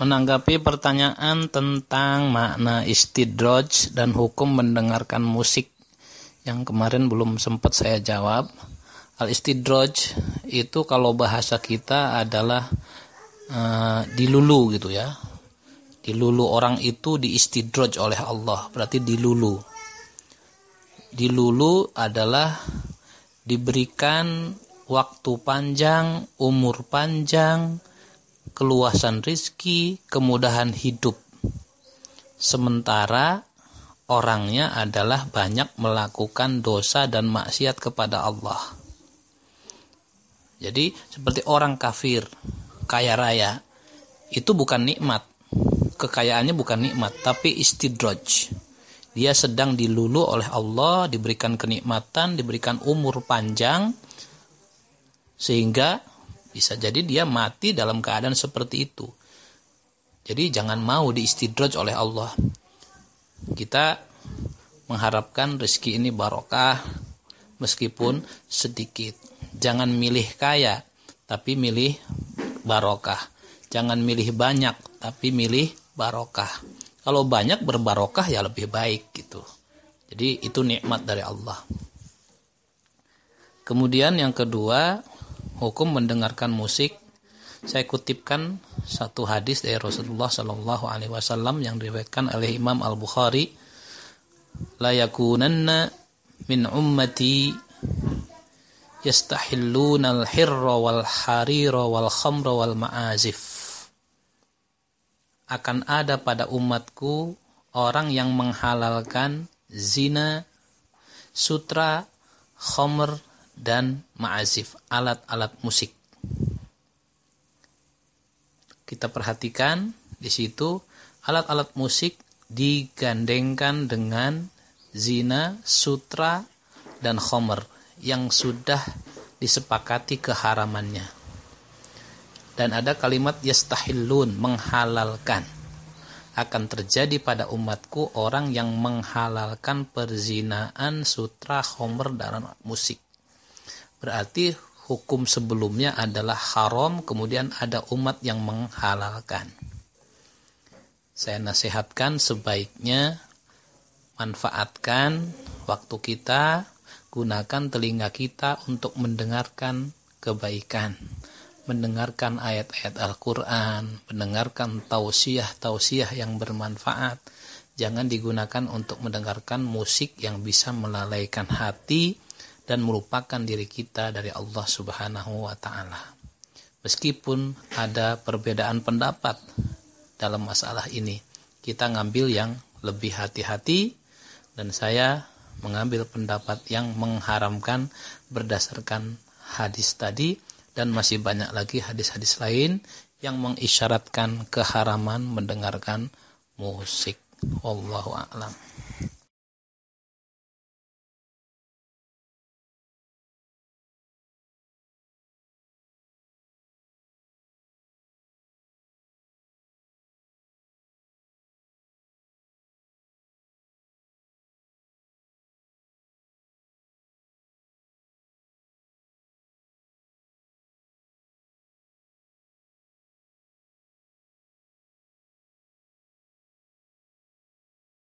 menanggapi pertanyaan tentang makna istidroj dan hukum mendengarkan musik yang kemarin belum sempat saya jawab. Al istidroj itu kalau bahasa kita adalah uh, dilulu gitu ya. Dilulu orang itu diistidroj oleh Allah, berarti dilulu. Dilulu adalah diberikan waktu panjang, umur panjang, keluasan rizki, kemudahan hidup. Sementara orangnya adalah banyak melakukan dosa dan maksiat kepada Allah. Jadi seperti orang kafir, kaya raya, itu bukan nikmat. Kekayaannya bukan nikmat, tapi istidroj. Dia sedang dilulu oleh Allah, diberikan kenikmatan, diberikan umur panjang, sehingga bisa jadi dia mati dalam keadaan seperti itu. Jadi jangan mau diistidroj oleh Allah. Kita mengharapkan rezeki ini barokah meskipun sedikit. Jangan milih kaya, tapi milih barokah. Jangan milih banyak, tapi milih barokah. Kalau banyak berbarokah ya lebih baik gitu. Jadi itu nikmat dari Allah. Kemudian yang kedua, hukum mendengarkan musik. Saya kutipkan satu hadis dari Rasulullah Shallallahu Alaihi Wasallam yang diriwayatkan oleh Imam Al Bukhari la yakunanna min ummati yastahilluna al-hirra wal harira wal khamra wal ma'azif akan ada pada umatku orang yang menghalalkan zina, sutra, khamr dan ma'azif, alat-alat musik. Kita perhatikan di situ alat-alat musik digandengkan dengan zina, sutra, dan khomer yang sudah disepakati keharamannya. Dan ada kalimat yastahillun, menghalalkan. Akan terjadi pada umatku orang yang menghalalkan perzinaan, sutra, khomer, dan musik. Berarti hukum sebelumnya adalah haram, kemudian ada umat yang menghalalkan. Saya nasihatkan sebaiknya manfaatkan waktu kita, gunakan telinga kita untuk mendengarkan kebaikan, mendengarkan ayat-ayat Al-Quran, mendengarkan tausiah-tausiah yang bermanfaat. Jangan digunakan untuk mendengarkan musik yang bisa melalaikan hati, dan melupakan diri kita dari Allah Subhanahu wa taala. Meskipun ada perbedaan pendapat dalam masalah ini, kita ngambil yang lebih hati-hati dan saya mengambil pendapat yang mengharamkan berdasarkan hadis tadi dan masih banyak lagi hadis-hadis lain yang mengisyaratkan keharaman mendengarkan musik. Wallahu a'lam.